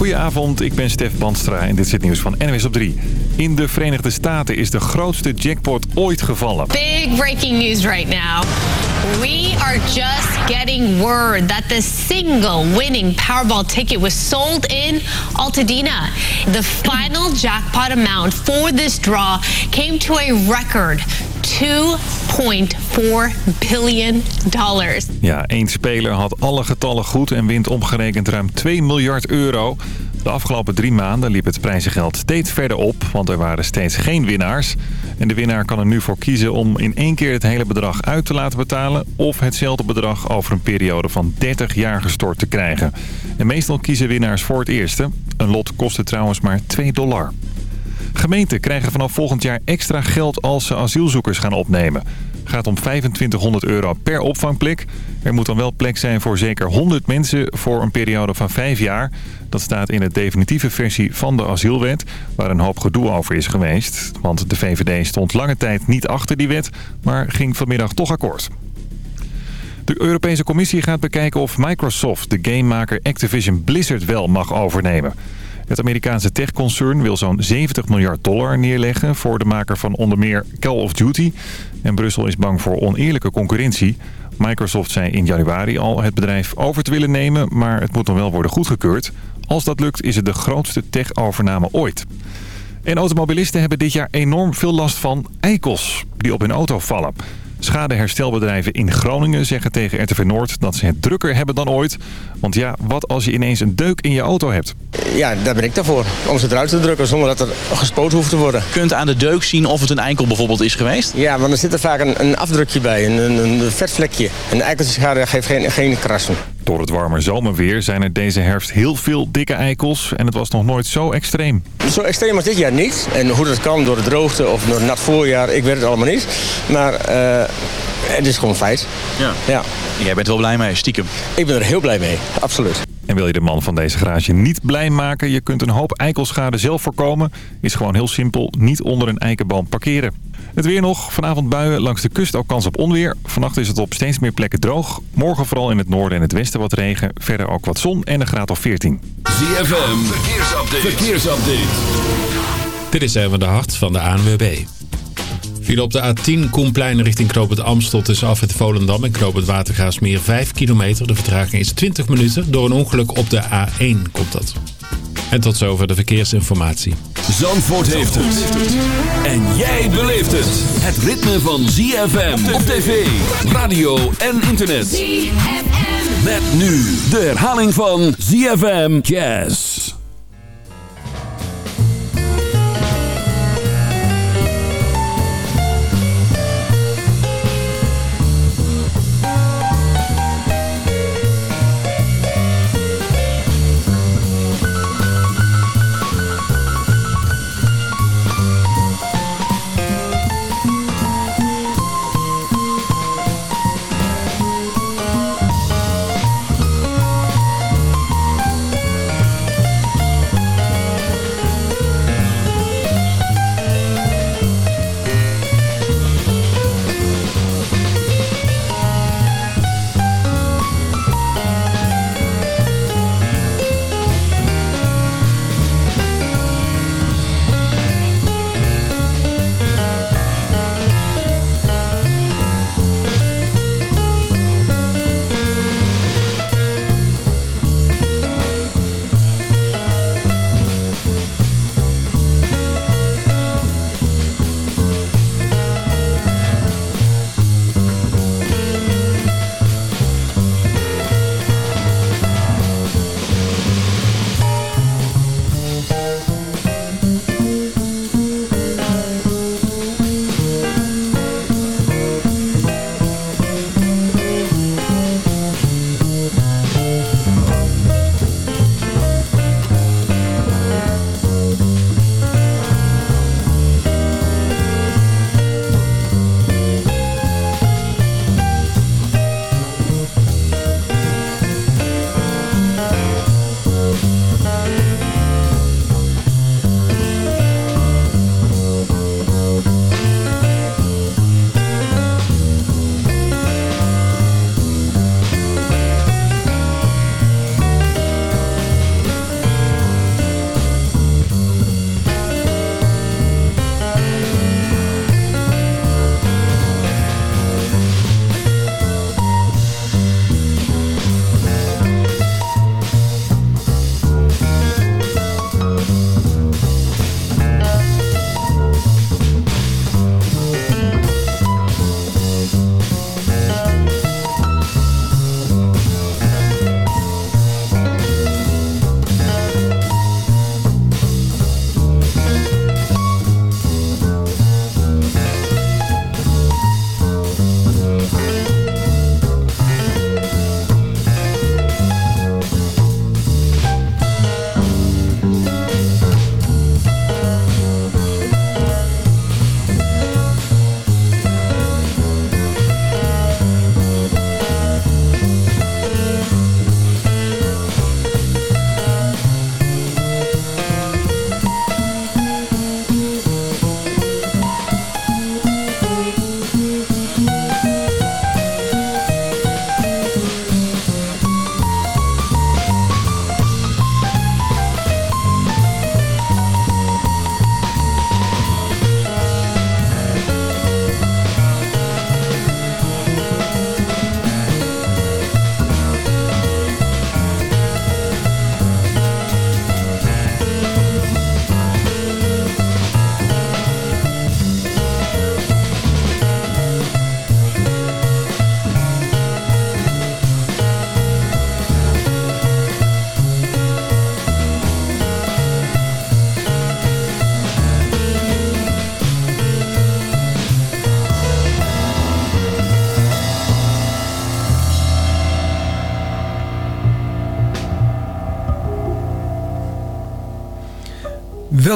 Goedenavond, ik ben Stef Banstra en dit is het nieuws van NWS op 3. In de Verenigde Staten is de grootste jackpot ooit gevallen. Big breaking news right now. We are just getting word that the single winning Powerball ticket was sold in Altadena. The final jackpot amount for this draw came to a record 2,4 billion dollars. Ja, één speler had alle getallen goed en wint omgerekend ruim 2 miljard euro. De afgelopen drie maanden liep het prijzengeld steeds verder op, want er waren steeds geen winnaars. En de winnaar kan er nu voor kiezen om in één keer het hele bedrag uit te laten betalen... of hetzelfde bedrag over een periode van 30 jaar gestort te krijgen. En meestal kiezen winnaars voor het eerste. Een lot kostte trouwens maar 2 dollar. Gemeenten krijgen vanaf volgend jaar extra geld als ze asielzoekers gaan opnemen. Het gaat om 2500 euro per opvangplek. Er moet dan wel plek zijn voor zeker 100 mensen voor een periode van 5 jaar. Dat staat in de definitieve versie van de asielwet, waar een hoop gedoe over is geweest. Want de VVD stond lange tijd niet achter die wet, maar ging vanmiddag toch akkoord. De Europese Commissie gaat bekijken of Microsoft de gamemaker Activision Blizzard wel mag overnemen. Het Amerikaanse techconcern wil zo'n 70 miljard dollar neerleggen voor de maker van onder meer Call of Duty. En Brussel is bang voor oneerlijke concurrentie. Microsoft zei in januari al het bedrijf over te willen nemen, maar het moet nog wel worden goedgekeurd. Als dat lukt is het de grootste tech-overname ooit. En automobilisten hebben dit jaar enorm veel last van eikels die op hun auto vallen. Schadeherstelbedrijven in Groningen zeggen tegen RTV Noord dat ze het drukker hebben dan ooit. Want ja, wat als je ineens een deuk in je auto hebt? Ja, daar ben ik daarvoor. Om ze eruit te drukken zonder dat er gespoten hoeft te worden. Je kunt aan de deuk zien of het een eikel bijvoorbeeld is geweest? Ja, want er zit er vaak een, een afdrukje bij, een, een, een vetvlekje. Een eikelschade geeft geen, geen krassen. Door het warme zomerweer zijn er deze herfst heel veel dikke eikels en het was nog nooit zo extreem. Zo extreem als dit jaar niet. En hoe dat kan door de droogte of door het nat voorjaar, ik weet het allemaal niet. Maar uh, het is gewoon feit. Ja. ja. Jij bent wel blij mee, stiekem? Ik ben er heel blij mee, absoluut. En wil je de man van deze garage niet blij maken? Je kunt een hoop eikelschade zelf voorkomen. Is gewoon heel simpel, niet onder een eikenboom parkeren. Het weer nog. Vanavond buien langs de kust ook kans op onweer. Vannacht is het op steeds meer plekken droog. Morgen vooral in het noorden en het westen wat regen. Verder ook wat zon en een graad of 14. ZFM, verkeersupdate. verkeersupdate. Dit is even de hart van de ANWB. Viel op de A10 Koenplein richting Knoop het Amstel tussen af het Volendam en Knoop het Watergaasmeer 5 kilometer. De vertraging is 20 minuten. Door een ongeluk op de A1 komt dat. En tot zover de verkeersinformatie. Zandvoort heeft het. En jij beleeft het. Het ritme van ZFM op tv, radio en internet. ZFM. Met nu de herhaling van ZFM Jazz.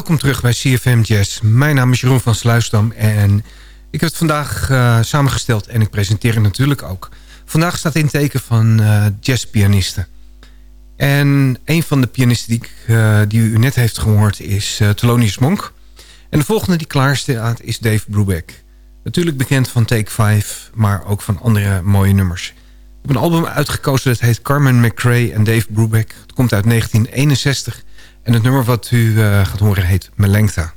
Welkom terug bij CFM Jazz. Mijn naam is Jeroen van Sluisdam en ik heb het vandaag uh, samengesteld en ik presenteer het natuurlijk ook. Vandaag staat in teken van uh, jazzpianisten. En een van de pianisten die, uh, die u net heeft gehoord is Thelonious Monk. En de volgende die klaar staat is Dave Brubeck. Natuurlijk bekend van Take 5, maar ook van andere mooie nummers. Ik heb een album uitgekozen dat heet Carmen McRae en Dave Brubeck. Het komt uit 1961 en het nummer wat u uh, gaat horen heet Melengta.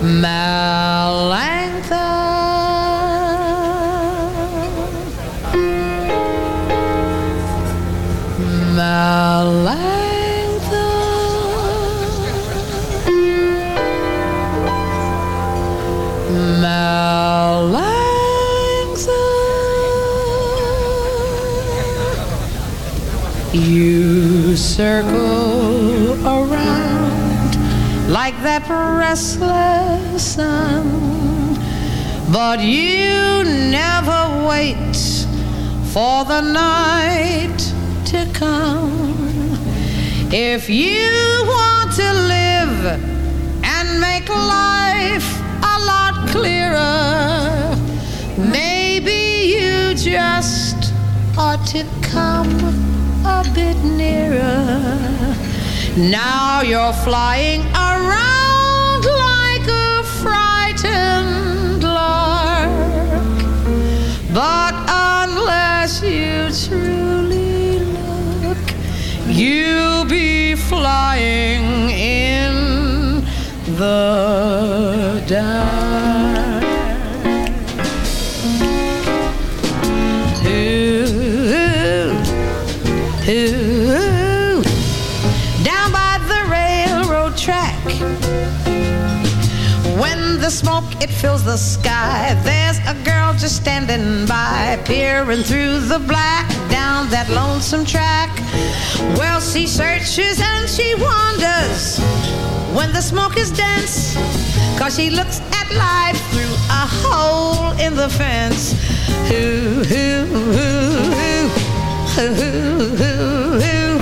Melengta Melengta circle around like that restless sun, but you never wait for the night to come. If you want to live and make life a lot clearer, maybe you just ought to come a bit nearer. Now you're flying around like a frightened lark. But unless you truly look, you'll be flying in the dark. The smoke it fills the sky, there's a girl just standing by, peering through the black down that lonesome track. Well, she searches and she wanders when the smoke is dense, cause she looks at life through a hole in the fence. Ooh, ooh, ooh, ooh.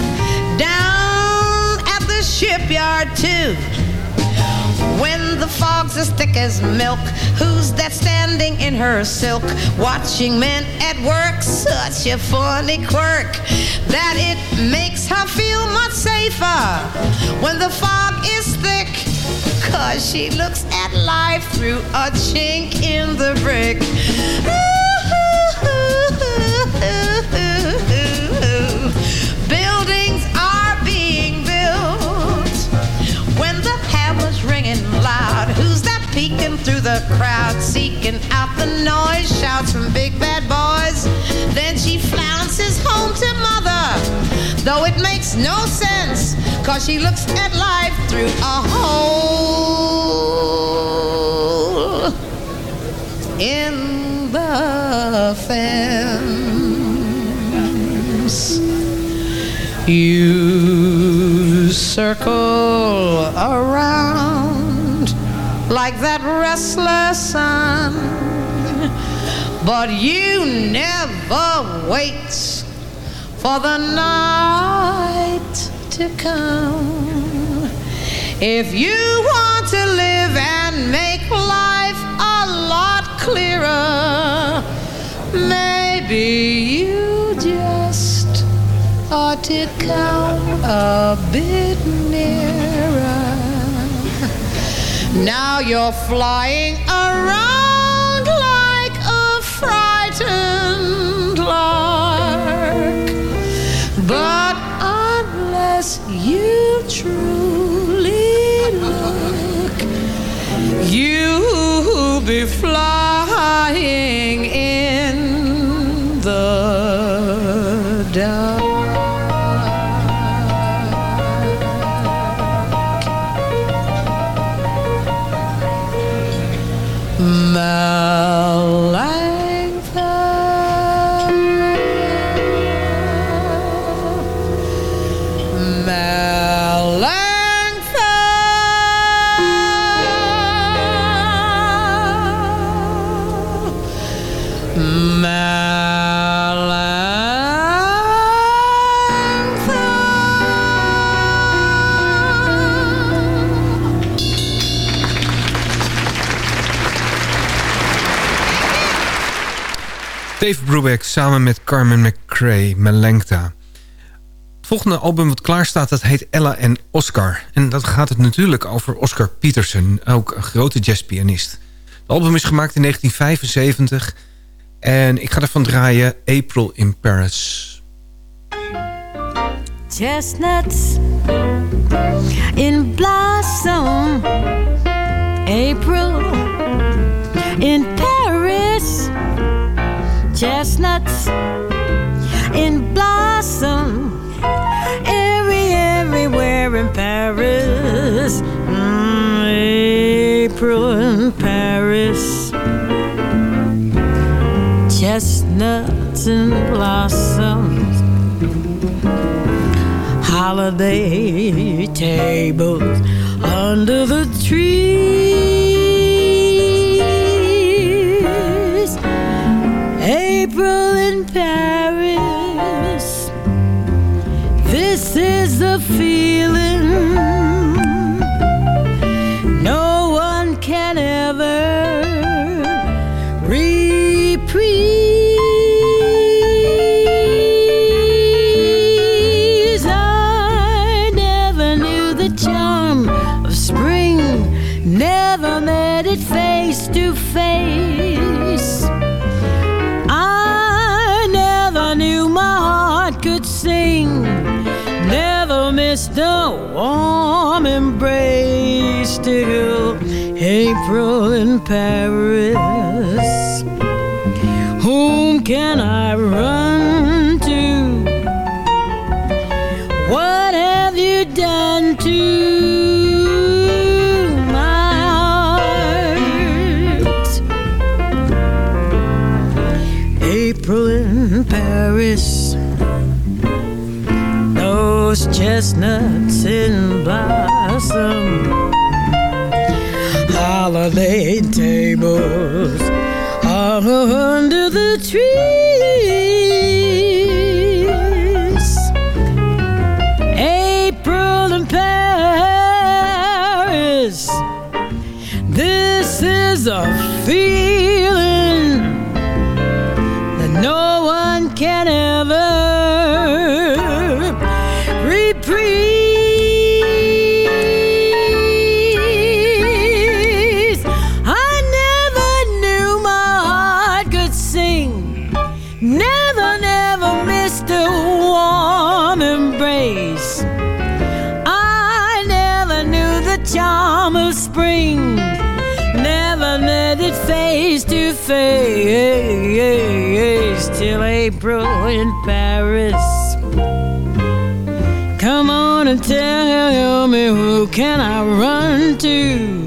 Down at the shipyard too. When the fog's as thick as milk, who's that standing in her silk, watching men at work? Such a funny quirk that it makes her feel much safer when the fog is thick. Cause she looks at life through a chink in the brick. Through the crowd, seeking out the noise? Shouts from big bad boys. Then she flounces home to mother, though it makes no sense, cause she looks at life through a hole in the fence. You circle around like that restless sun, but you never wait for the night to come. If you want to live and make life a lot clearer, maybe you just ought to come a bit nearer. Now you're flying around like a frightened lark. But unless you truly look, you'll be flying Brubeck samen met Carmen McRae, Melengta. Het volgende album wat klaar staat, dat heet Ella en Oscar. En dat gaat het natuurlijk over Oscar Peterson, ook een grote jazzpianist. Het album is gemaakt in 1975 en ik ga ervan draaien April in Paris. Chestnuts in blossom April in Paris chestnuts in blossom every everywhere in Paris. Mm, April in Paris. Chestnuts in blossom. holiday tables under the trees April in Paris. Embrace. I never knew the charm of spring. Never met it face to face till April in Paris. Come on and tell me who can I run to?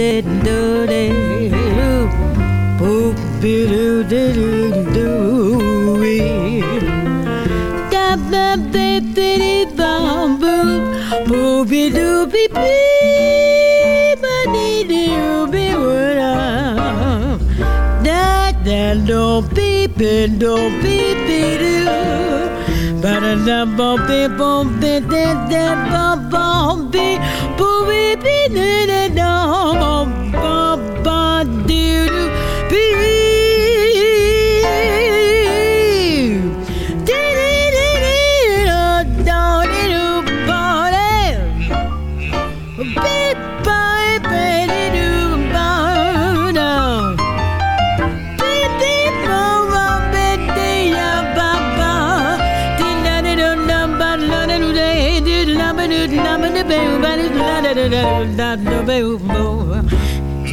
Da do da do be do da do do be da da da do da da da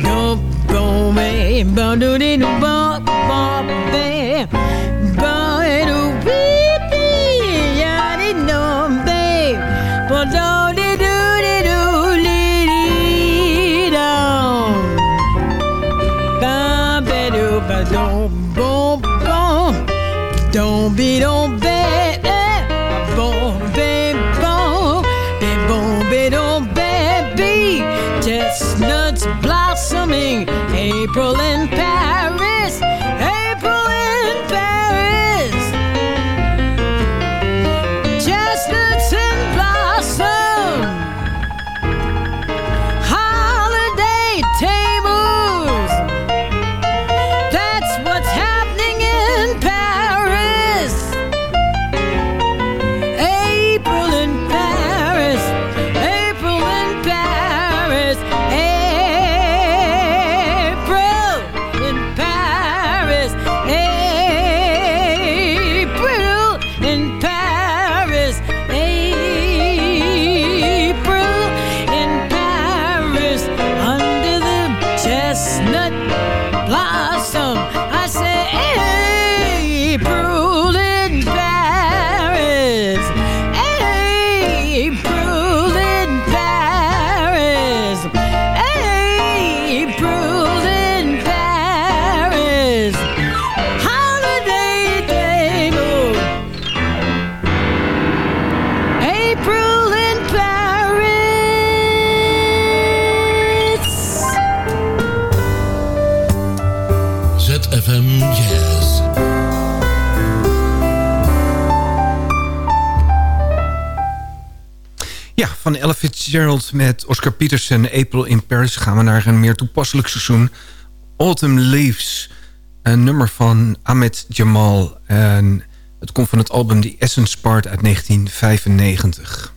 Don't go me, but do it, but, van Ella Fitzgerald met Oscar Peterson, April in Paris... gaan we naar een meer toepasselijk seizoen. Autumn Leaves, een nummer van Ahmed Jamal. En het komt van het album The Essence Part uit 1995.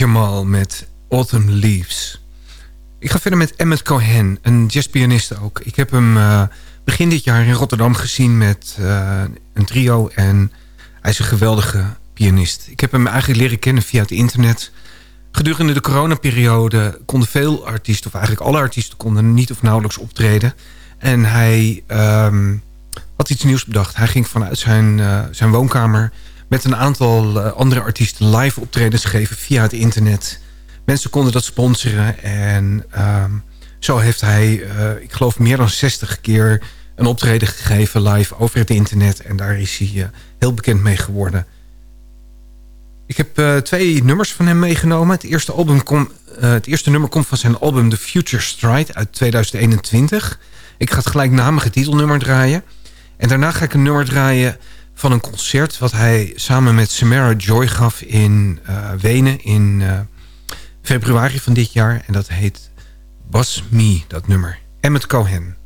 Jamal met Autumn Leaves. Ik ga verder met Emmet Cohen, een jazzpianiste ook. Ik heb hem uh, begin dit jaar in Rotterdam gezien met uh, een trio. En hij is een geweldige pianist. Ik heb hem eigenlijk leren kennen via het internet. Gedurende de coronaperiode konden veel artiesten... of eigenlijk alle artiesten konden niet of nauwelijks optreden. En hij um, had iets nieuws bedacht. Hij ging vanuit zijn, uh, zijn woonkamer met een aantal uh, andere artiesten live optredens geven via het internet. Mensen konden dat sponsoren en um, zo heeft hij, uh, ik geloof meer dan 60 keer een optreden gegeven live over het internet. En daar is hij uh, heel bekend mee geworden. Ik heb twee nummers van hem meegenomen. Het eerste, album het eerste nummer komt van zijn album The Future Stride uit 2021. Ik ga het gelijknamige titelnummer draaien. En daarna ga ik een nummer draaien van een concert... wat hij samen met Samara Joy gaf in uh, Wenen in uh, februari van dit jaar. En dat heet Was Me, dat nummer. Emmet Cohen.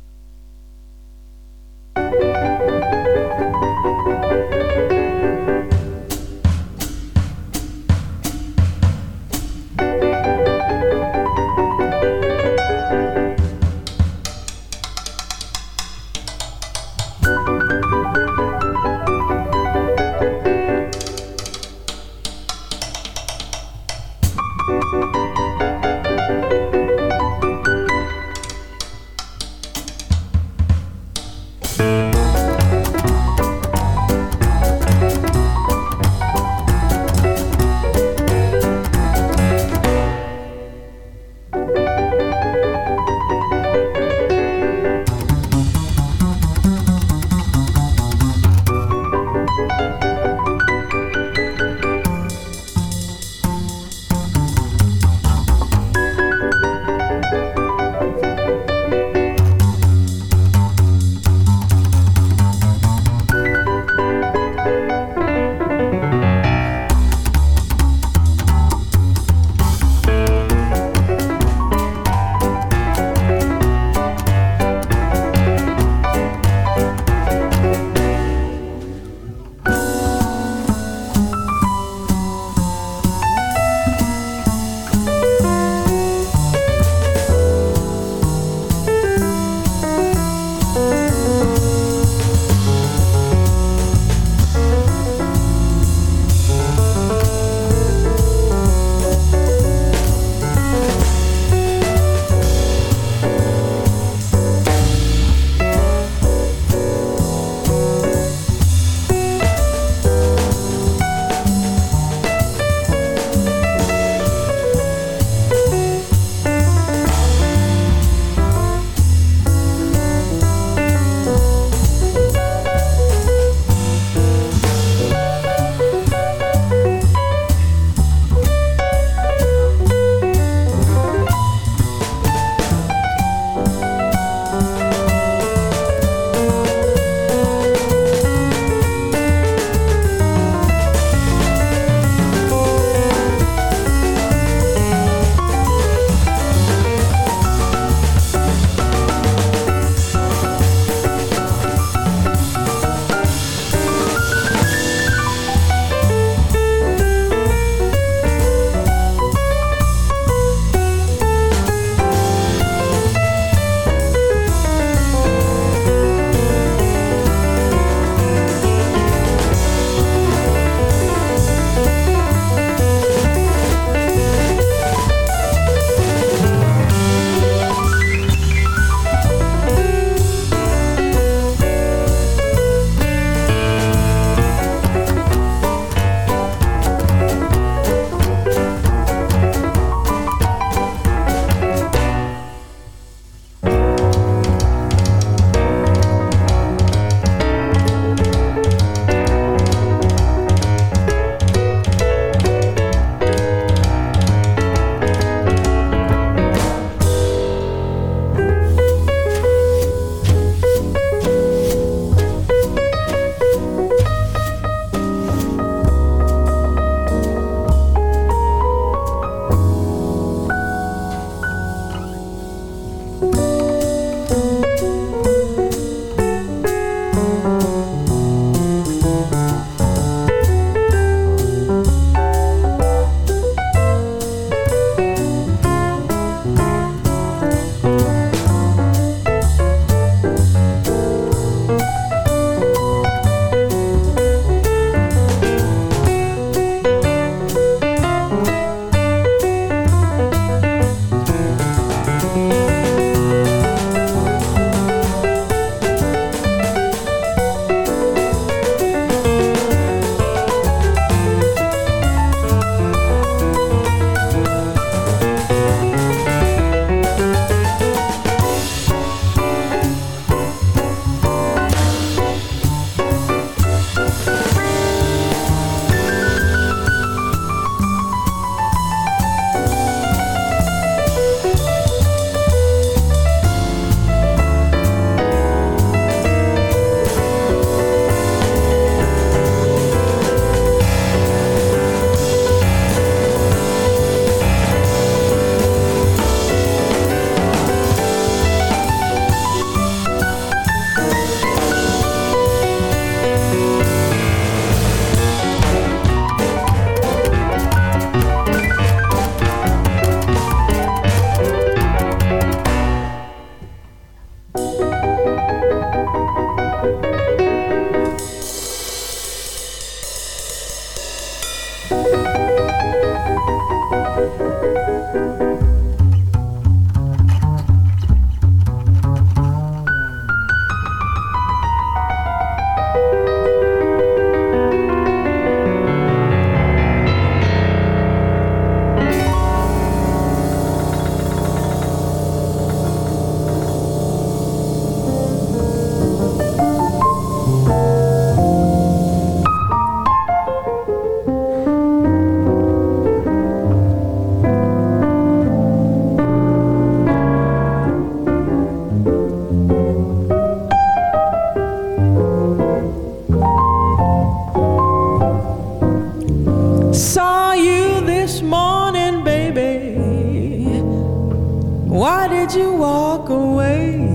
did you walk away?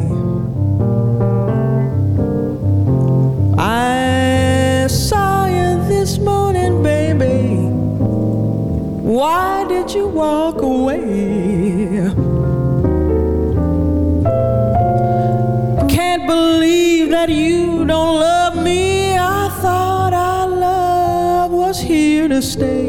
I saw you this morning, baby. Why did you walk away? Can't believe that you don't love me. I thought our love was here to stay.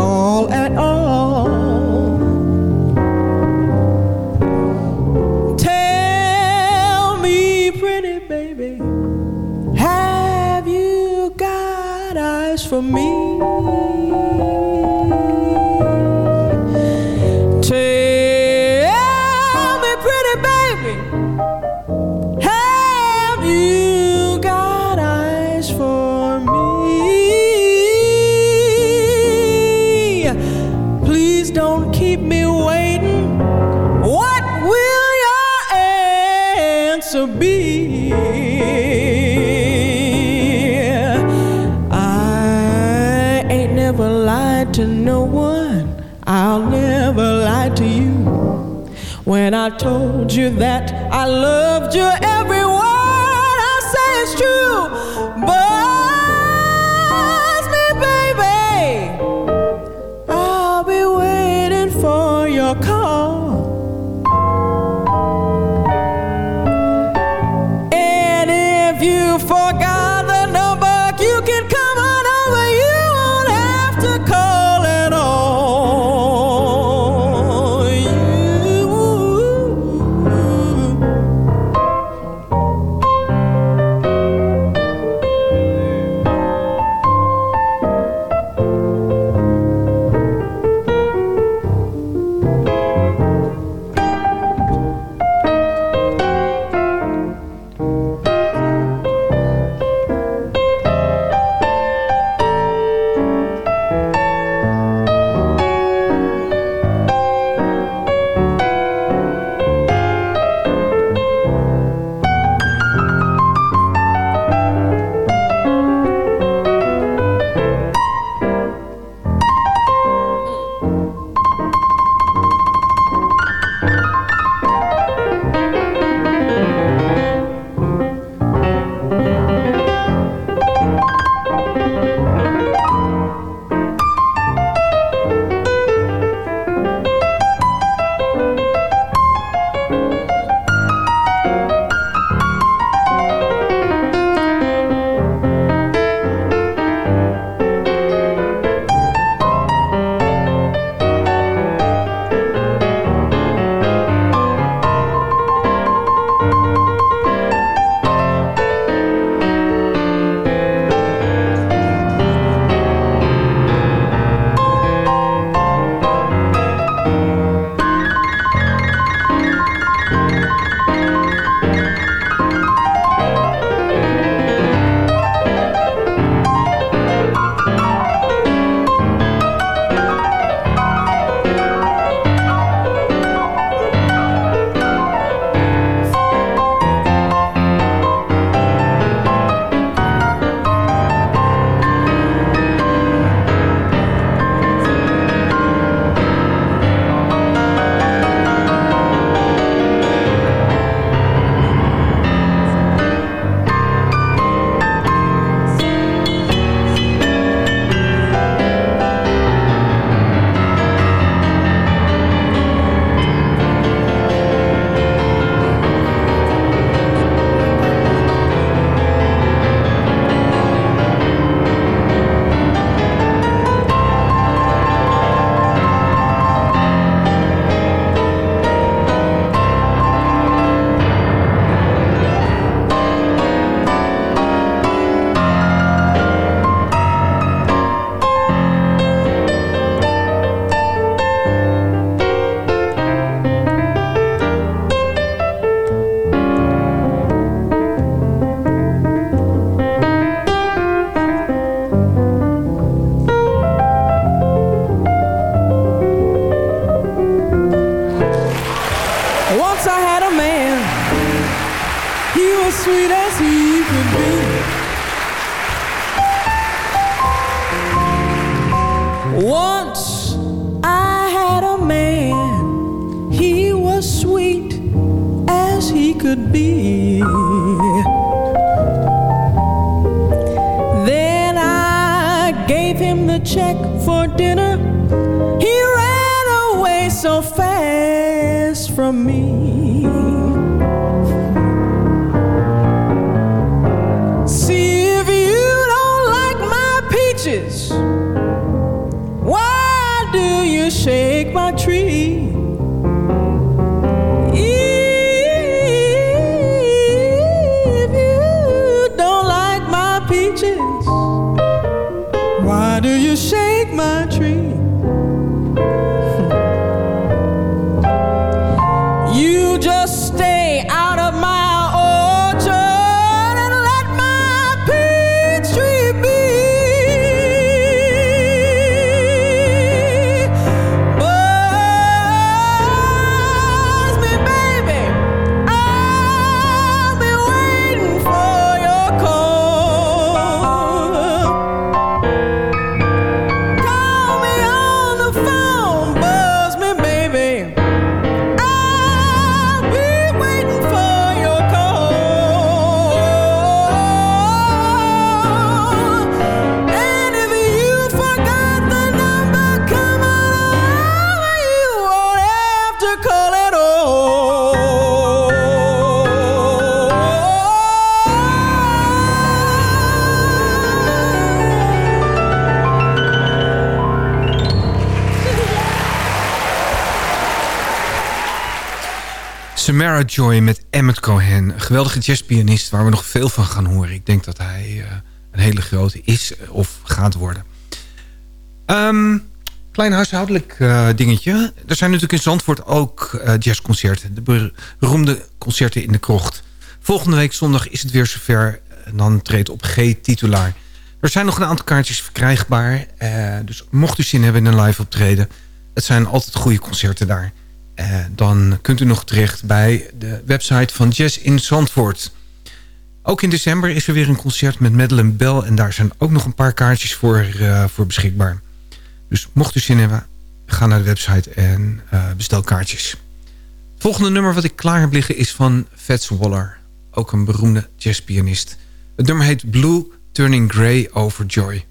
Call at all. When I told you that I loved you, every word I say is true. Buzz could be. Then I gave him the check for dinner. He ran away so fast from me. Joy met Emmett Cohen. Een geweldige jazzpianist waar we nog veel van gaan horen. Ik denk dat hij eh, een hele grote is of gaat worden. Ehm, klein huishoudelijk eh, dingetje. Er zijn natuurlijk in Zandvoort ook eh, jazzconcerten. De beroemde concerten in de krocht. Volgende week zondag is het weer zover. En dan treedt op G-titulaar. Er zijn nog een aantal kaartjes verkrijgbaar. eh, dus mocht u zin hebben in een live optreden... het zijn altijd goede concerten daar. Eh, dan kunt u nog terecht bij de website van Jazz in Zandvoort. Ook in december is er weer een concert met Madeleine Bell... en daar zijn ook nog een paar kaartjes voor, eh, voor beschikbaar. Dus mocht u zin hebben, ga naar de website en eh, bestel kaartjes. Het volgende nummer wat ik klaar heb liggen is van Fats Waller. Ook een beroemde jazzpianist. Het nummer heet Blue Turning Grey Over Joy.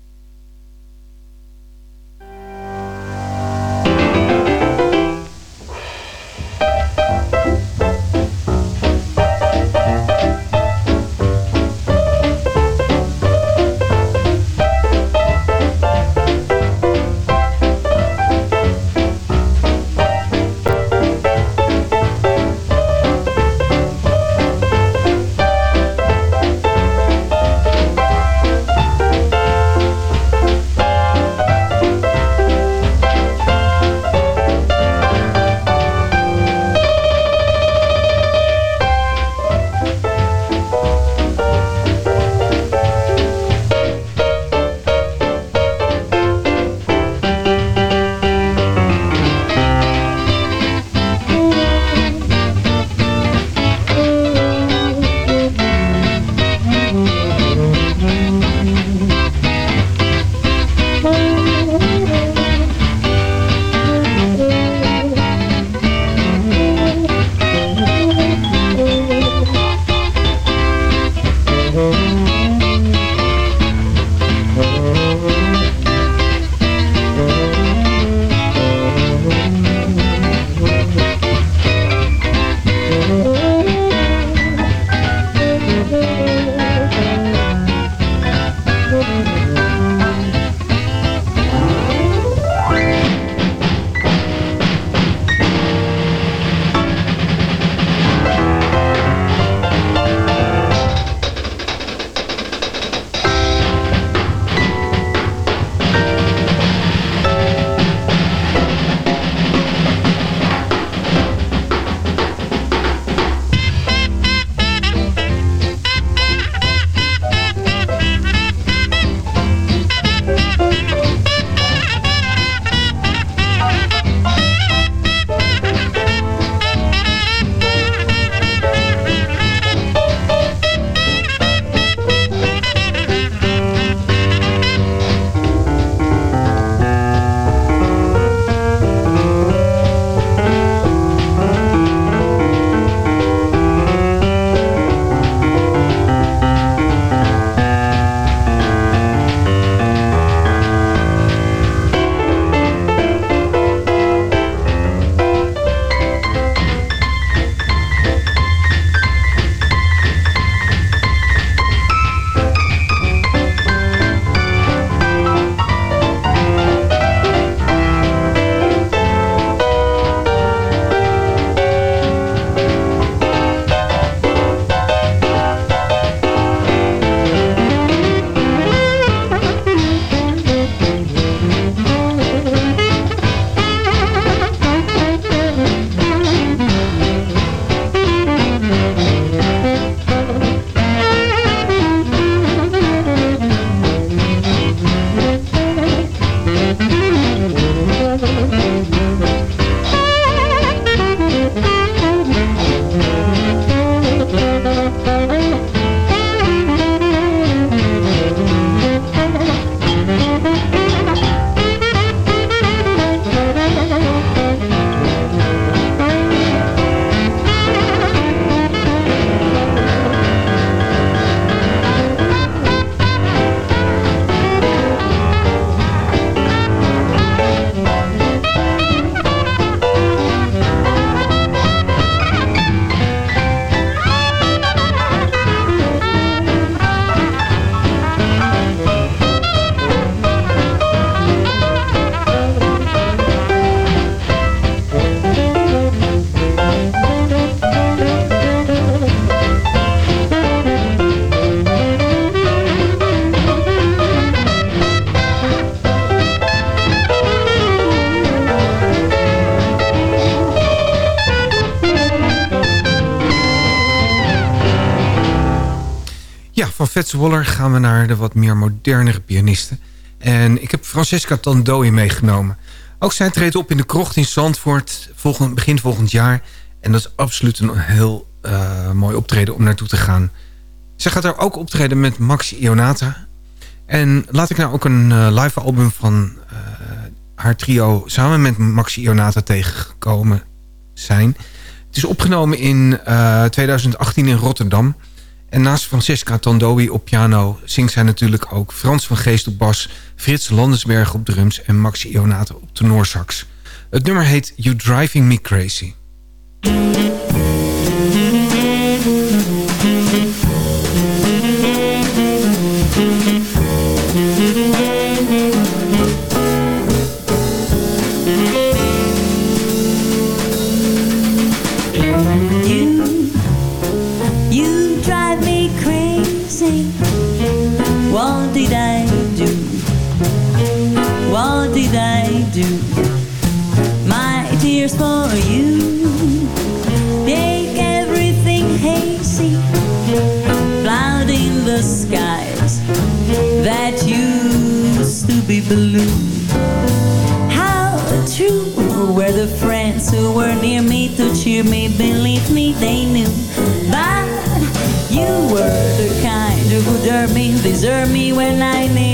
Fats Waller gaan we naar de wat meer modernere pianisten. En ik heb Francesca Tandoi meegenomen. Ook zij treedt op in de krocht in Zandvoort volgend, begin volgend jaar. En dat is absoluut een heel uh, mooi optreden om naartoe te gaan. Zij gaat daar ook optreden met Maxi Ionata. En laat ik nou ook een uh, live album van uh, haar trio samen met Maxi Ionata tegengekomen zijn. Het is opgenomen in 2018 in Rotterdam. En naast Francesca Tondoi op piano zingt zij natuurlijk ook Frans van Geest op bas... Frits Landesberg op drums en Maxi Ionata op tenorsax. Het nummer heet You Driving Me Crazy. They knew. But you were the kind who would me, desert me when I needed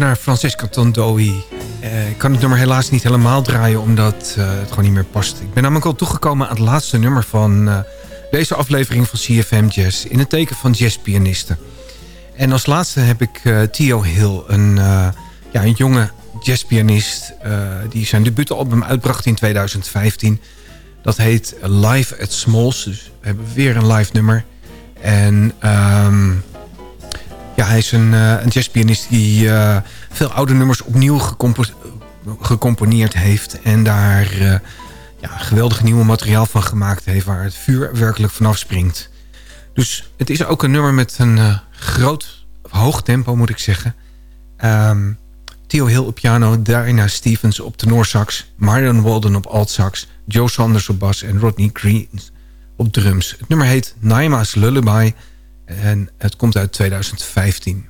Naar Francesca Tondoi. Ik kan het nummer helaas niet helemaal draaien... omdat uh, het gewoon niet meer past. Ik ben namelijk al toegekomen aan het laatste nummer van uh, deze aflevering van CFM Jazz... in het teken van jazzpianisten. En als laatste heb ik Theo Hill, een, ja, een jonge jazzpianist... die zijn debuutalbum uitbracht in 2015. Dat heet Live at Smalls, dus we hebben weer een live nummer. En... Um, hij is een, uh, een jazzpianist die uh, veel oude nummers opnieuw gecompo gecomponeerd heeft. En daar uh, ja, geweldig nieuwe materiaal van gemaakt heeft waar het vuur werkelijk vanaf springt. Dus het is ook een nummer met een groot, hoog tempo moet ik zeggen. Um, Theo Hill op piano, Diana Stevens op tenorsax, Marion Walden op altsax, Joe Sanders op bas en Rodney Green op drums. Het nummer heet Naima's Lullaby... En het komt uit 2015.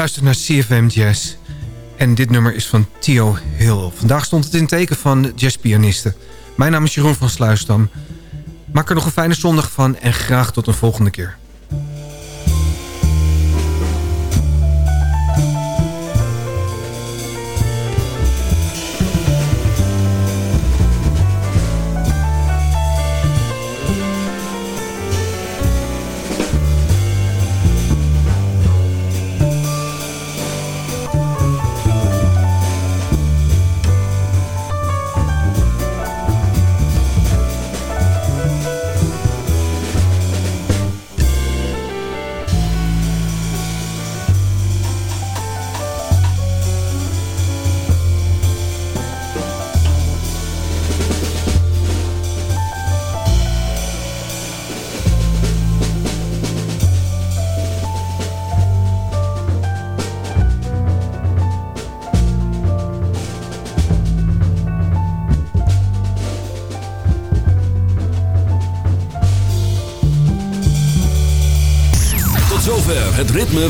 Luistert naar CFM Jazz. En dit nummer is van Theo Hill. Vandaag stond het in teken van jazzpianisten. Mijn naam is Jeroen van Sluisdam. Maak er nog een fijne zondag van en graag tot een volgende keer.